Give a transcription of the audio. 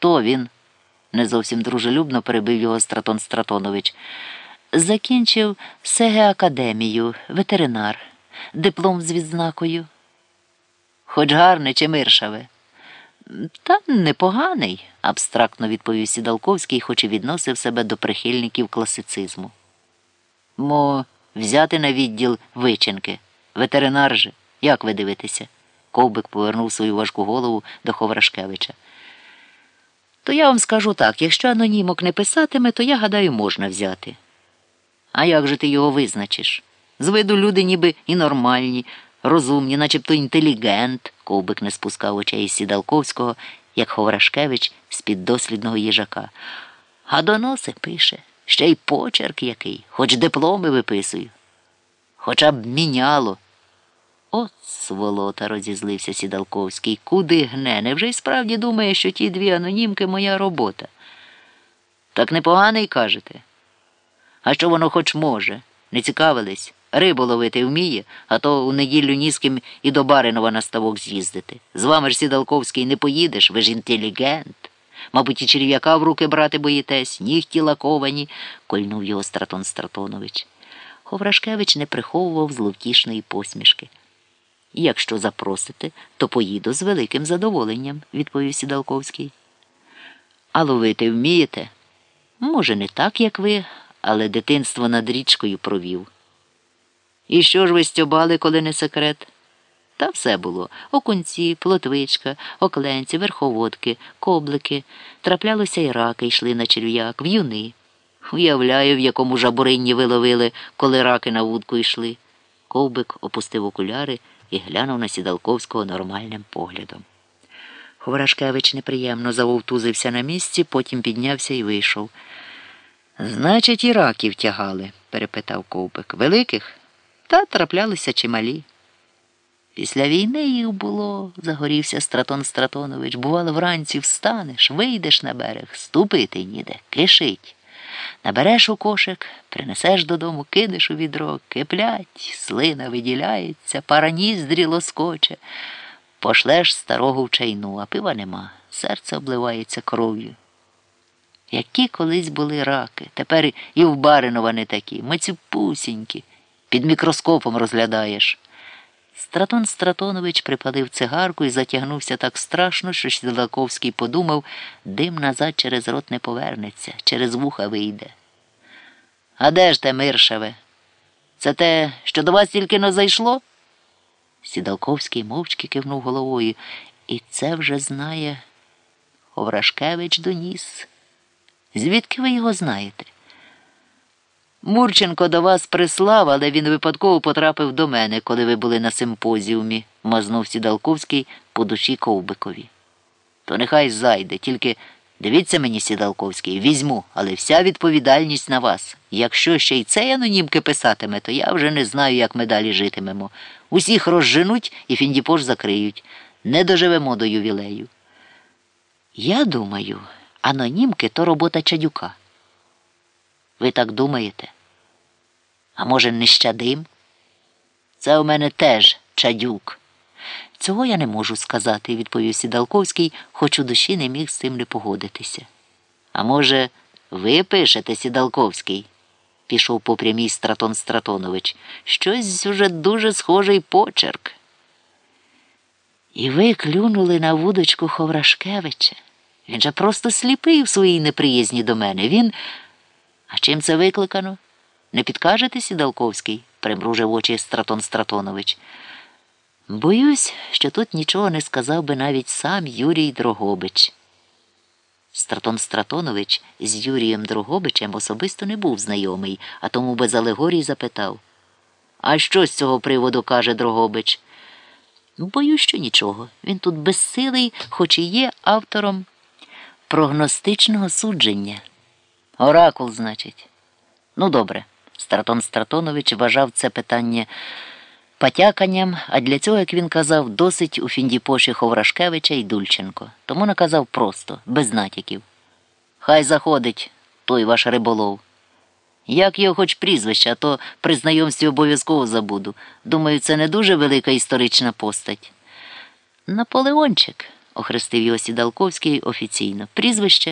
Хто він? не зовсім дружелюбно перебив його Стратон Стратонович. Закінчив СГ академію, ветеринар, диплом з відзнакою. Хоч гарне чи миршаве. Та непоганий, абстрактно відповів Сідалковський, хоч і відносив себе до прихильників класицизму. Мо взяти на відділ вичинки. Ветеринар же, як ви дивитеся? Ковбик повернув свою важку голову до Ховрашкевича. То я вам скажу так, якщо анонімок не писатиме, то я гадаю, можна взяти. А як же ти його визначиш? З виду люди ніби і нормальні, розумні, начебто інтелігент, ковбик не спускав очей із Сідалковського, як Ховрашкевич з під дослідного їжака. А доноси пише, ще й почерк який, хоч дипломи виписую. Хоча б міняло. От сволота, розізлився Сідалковський. Куди гне? Невже й справді думає, що ті дві анонімки моя робота? Так непоганий кажете. А що воно хоч може? Не цікавились? Рибу ловити вміє, а то у неділю ні з ким і до Баринова на ставок з'їздити. З вами ж Сідалковський не поїдеш, ви ж інтелігент. Мабуть, і черв'яка в руки брати боїтесь, нігті лаковані, кольнув його Стратон Стратонович. Ховрашкевич не приховував зловтішної посмішки. Якщо запросите, то поїду з великим задоволенням, відповів Сідалковський. А ловити вмієте? Може, не так, як ви, але дитинство над річкою провів. І що ж ви стьобали, коли не секрет? Та все було окунці, плотвичка, окленці, верховодки, коблики. Траплялося й раки йшли на черв'як, в'юни. Уявляю, в якому жабуринні ви ловили, коли раки на вудку йшли. Ковбик опустив окуляри і глянув на Сідалковського нормальним поглядом. Ховрашкевич неприємно завовтузився на місці, потім піднявся і вийшов. Значить, і раків тягали, перепитав ковбик. Великих? Та траплялися чималі. Після війни їх було, загорівся Стратон Стратонович. Бувало, вранці встанеш, вийдеш на берег, ступити ніде, кишить. Набереш у кошик, принесеш додому, кидиш у відро, киплять, слина виділяється, пара ніздрі лоскоче. Пошлеш старого в чайну, а пива нема, серце обливається кров'ю. Які колись були раки, тепер і в Баринова не такі, мацюпусінькі, під мікроскопом розглядаєш. Стратон Стратонович припалив цигарку і затягнувся так страшно, що Сідаковський подумав, дим назад через рот не повернеться, через вуха вийде. А де ж те миршеве? Це те, що до вас тільки не зайшло? Сідалковський мовчки кивнув головою. І це вже знає Оврашкевич доніс. Звідки ви його знаєте? Мурченко до вас прислав, але він випадково потрапив до мене, коли ви були на симпозіумі, мазнув Сідалковський по душі ковбикові. То нехай зайде, тільки дивіться мені, Сідалковський, візьму, але вся відповідальність на вас. Якщо ще й цей анонімки писатиме, то я вже не знаю, як ми далі житимемо. Усіх розженуть і фіндіпош закриють. Не доживемо до ювілею. Я думаю, анонімки то робота чадюка. Ви так думаєте? А може, нещадим? Це у мене теж чадюк. Цього я не можу сказати, відповів Сідалковський, хоч у душі не міг з цим не погодитися. А може, ви пишете, Сідалковський? пішов по прямій Стратон Стратонович. Щось уже дуже схожий почерк. І ви клюнули на вудочку Ховрашкевича. Він же просто сліпий в своїй неприязні до мене. Він. А чим це викликано? Не підкажете, Сідалковський? примружив очі Стратон Стратонович. Боюсь, що тут нічого не сказав би навіть сам Юрій Дрогобич. Стратон Стратонович з Юрієм Дрогобичем особисто не був знайомий, а тому без алегорій запитав А що з цього приводу каже Дрогобич? Боюсь, що нічого. Він тут безсилий, хоч і є автором прогностичного судження. Оракул, значить. Ну, добре. Стратон Стратонович вважав це питання потяканням, а для цього, як він казав, досить у Фіндіпоші Ховрашкевича і Дульченко. Тому наказав просто, без натяків. Хай заходить той ваш риболов. Як його хоч прізвище, а то при знайомстві обов'язково забуду. Думаю, це не дуже велика історична постать. Наполеончик. охрестив його Сідалковський офіційно. Прізвище